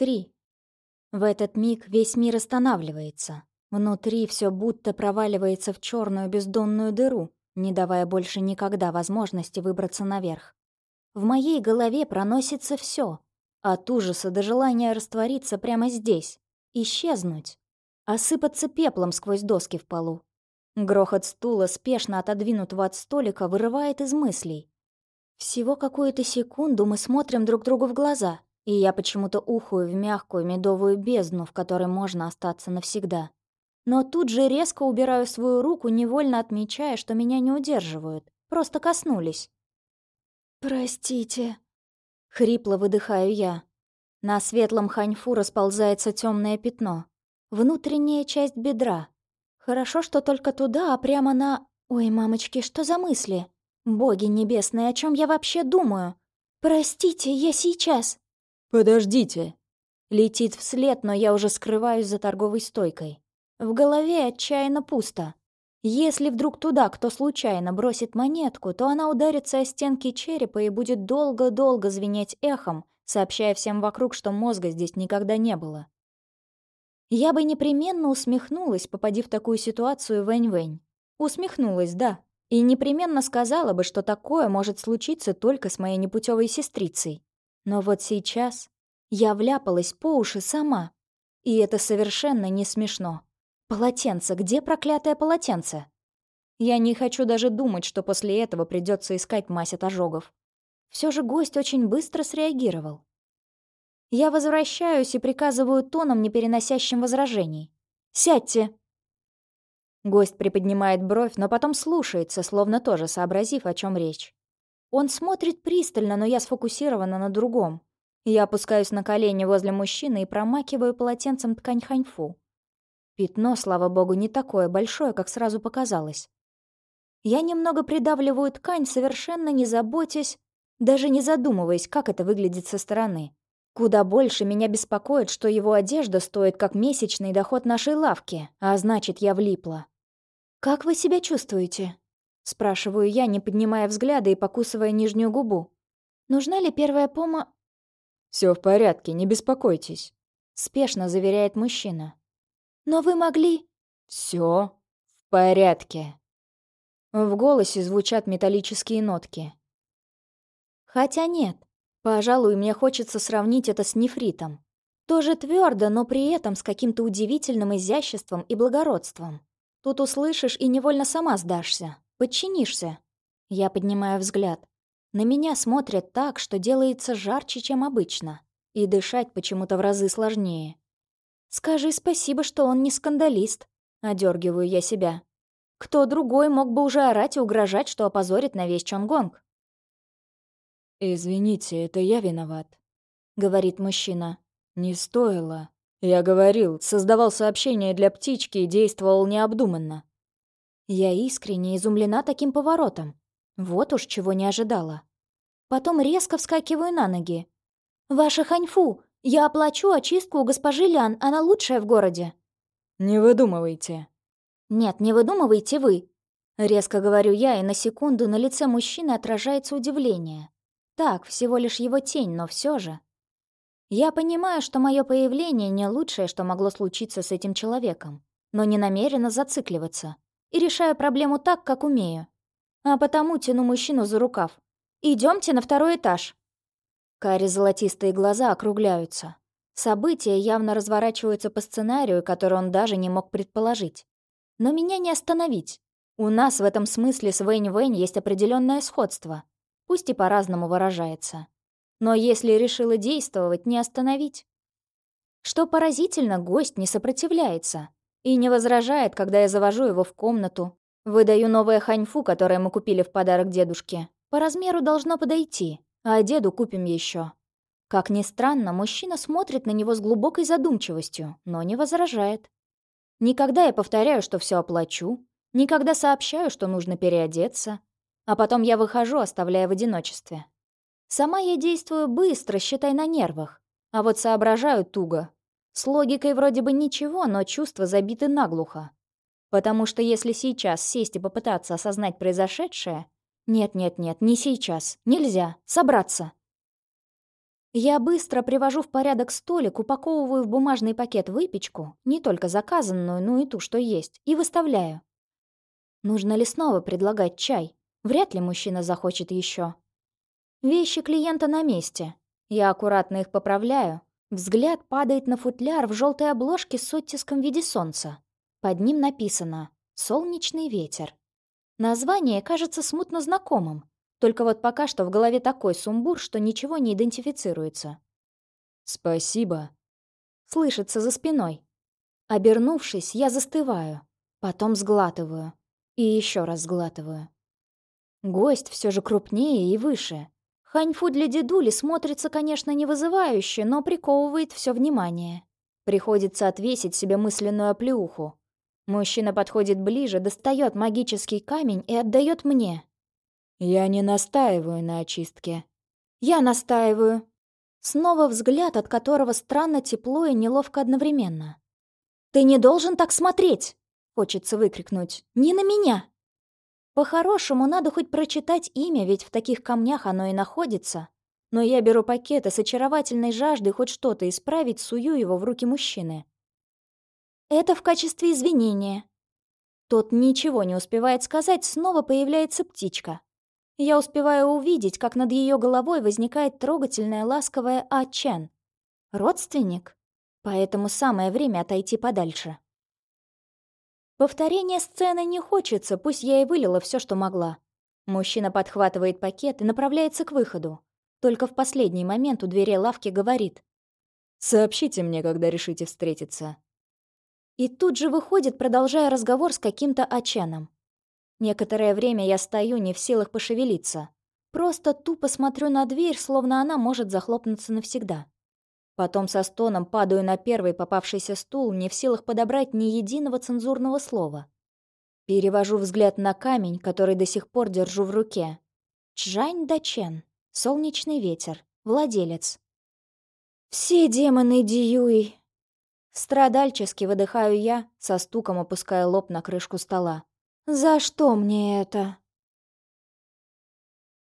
Три. В этот миг весь мир останавливается. Внутри все будто проваливается в черную бездонную дыру, не давая больше никогда возможности выбраться наверх. В моей голове проносится все, от ужаса до желания раствориться прямо здесь, исчезнуть, осыпаться пеплом сквозь доски в полу. Грохот стула, спешно отодвинутого от столика, вырывает из мыслей. Всего какую-то секунду мы смотрим друг другу в глаза, и я почему-то ухую в мягкую медовую бездну, в которой можно остаться навсегда. Но тут же резко убираю свою руку, невольно отмечая, что меня не удерживают. Просто коснулись. «Простите», — хрипло выдыхаю я. На светлом ханьфу расползается темное пятно. Внутренняя часть бедра. Хорошо, что только туда, а прямо на... Ой, мамочки, что за мысли? Боги небесные, о чем я вообще думаю? Простите, я сейчас. Подождите. Летит вслед, но я уже скрываюсь за торговой стойкой. В голове отчаянно пусто. Если вдруг туда кто случайно бросит монетку, то она ударится о стенки черепа и будет долго-долго звенеть эхом, сообщая всем вокруг, что мозга здесь никогда не было. Я бы непременно усмехнулась, попадив в такую ситуацию Вэнь-Вэнь. Усмехнулась, да. И непременно сказала бы, что такое может случиться только с моей непутевой сестрицей. Но вот сейчас я вляпалась по уши сама. И это совершенно не смешно. Полотенце, где проклятое полотенце? Я не хочу даже думать, что после этого придется искать мазь от ожогов. Все же гость очень быстро среагировал. Я возвращаюсь и приказываю тоном, не переносящим возражений. «Сядьте!» Гость приподнимает бровь, но потом слушается, словно тоже сообразив, о чем речь. Он смотрит пристально, но я сфокусирована на другом. Я опускаюсь на колени возле мужчины и промакиваю полотенцем ткань ханьфу. Пятно, слава богу, не такое большое, как сразу показалось. Я немного придавливаю ткань, совершенно не заботясь, даже не задумываясь, как это выглядит со стороны. Куда больше меня беспокоит, что его одежда стоит как месячный доход нашей лавки, а значит, я влипла. «Как вы себя чувствуете?» Спрашиваю я, не поднимая взгляда и покусывая нижнюю губу. «Нужна ли первая пома...» Все в порядке, не беспокойтесь», — спешно заверяет мужчина. Но вы могли...» Все в порядке». В голосе звучат металлические нотки. Хотя нет, пожалуй, мне хочется сравнить это с нефритом. Тоже твердо, но при этом с каким-то удивительным изяществом и благородством. Тут услышишь и невольно сама сдашься, подчинишься. Я поднимаю взгляд. На меня смотрят так, что делается жарче, чем обычно. И дышать почему-то в разы сложнее. «Скажи спасибо, что он не скандалист», — одергиваю я себя. «Кто другой мог бы уже орать и угрожать, что опозорит на весь Чонгонг?» «Извините, это я виноват», — говорит мужчина. «Не стоило. Я говорил, создавал сообщение для птички и действовал необдуманно». Я искренне изумлена таким поворотом. Вот уж чего не ожидала. Потом резко вскакиваю на ноги. «Ваша ханьфу! «Я оплачу очистку у госпожи Лян, она лучшая в городе». «Не выдумывайте». «Нет, не выдумывайте вы». Резко говорю я, и на секунду на лице мужчины отражается удивление. Так, всего лишь его тень, но все же. Я понимаю, что мое появление не лучшее, что могло случиться с этим человеком, но не намерена зацикливаться. И решаю проблему так, как умею. А потому тяну мужчину за рукав. Идемте на второй этаж. Кари золотистые глаза округляются. События явно разворачиваются по сценарию, который он даже не мог предположить. Но меня не остановить. У нас в этом смысле с Вэнь-Вэнь есть определенное сходство. Пусть и по-разному выражается. Но если решила действовать, не остановить. Что поразительно, гость не сопротивляется. И не возражает, когда я завожу его в комнату. Выдаю новое ханьфу, которое мы купили в подарок дедушке. По размеру должно подойти а деду купим еще. Как ни странно, мужчина смотрит на него с глубокой задумчивостью, но не возражает. Никогда я повторяю, что все оплачу, никогда сообщаю, что нужно переодеться, а потом я выхожу, оставляя в одиночестве. Сама я действую быстро, считай, на нервах, а вот соображаю туго. С логикой вроде бы ничего, но чувства забиты наглухо. Потому что если сейчас сесть и попытаться осознать произошедшее, «Нет-нет-нет, не сейчас. Нельзя. Собраться». Я быстро привожу в порядок столик, упаковываю в бумажный пакет выпечку, не только заказанную, но и ту, что есть, и выставляю. Нужно ли снова предлагать чай? Вряд ли мужчина захочет еще. Вещи клиента на месте. Я аккуратно их поправляю. Взгляд падает на футляр в желтой обложке с оттиском в виде солнца. Под ним написано «Солнечный ветер». Название кажется смутно знакомым. Только вот пока что в голове такой сумбур, что ничего не идентифицируется. «Спасибо», — слышится за спиной. Обернувшись, я застываю, потом сглатываю и еще раз сглатываю. Гость все же крупнее и выше. Ханьфу для дедули смотрится, конечно, не вызывающе, но приковывает все внимание. Приходится отвесить себе мысленную оплеуху. Мужчина подходит ближе, достает магический камень и отдает мне. «Я не настаиваю на очистке». «Я настаиваю». Снова взгляд, от которого странно тепло и неловко одновременно. «Ты не должен так смотреть!» — хочется выкрикнуть. «Не на меня!» По-хорошему, надо хоть прочитать имя, ведь в таких камнях оно и находится. Но я беру пакет и с очаровательной жаждой хоть что-то исправить, сую его в руки мужчины. Это в качестве извинения. Тот ничего не успевает сказать, снова появляется птичка. Я успеваю увидеть, как над ее головой возникает трогательная ласковая А Чен. Родственник? Поэтому самое время отойти подальше. Повторения сцены не хочется, пусть я и вылила все, что могла. Мужчина подхватывает пакет и направляется к выходу. Только в последний момент у двери лавки говорит. «Сообщите мне, когда решите встретиться». И тут же выходит, продолжая разговор с каким-то Ачаном. Некоторое время я стою, не в силах пошевелиться. Просто тупо смотрю на дверь, словно она может захлопнуться навсегда. Потом со стоном падаю на первый попавшийся стул, не в силах подобрать ни единого цензурного слова. Перевожу взгляд на камень, который до сих пор держу в руке. Чжань Дачен. Солнечный ветер. Владелец. Все демоны Диюй. Страдальчески выдыхаю я, со стуком опуская лоб на крышку стола. «За что мне это?»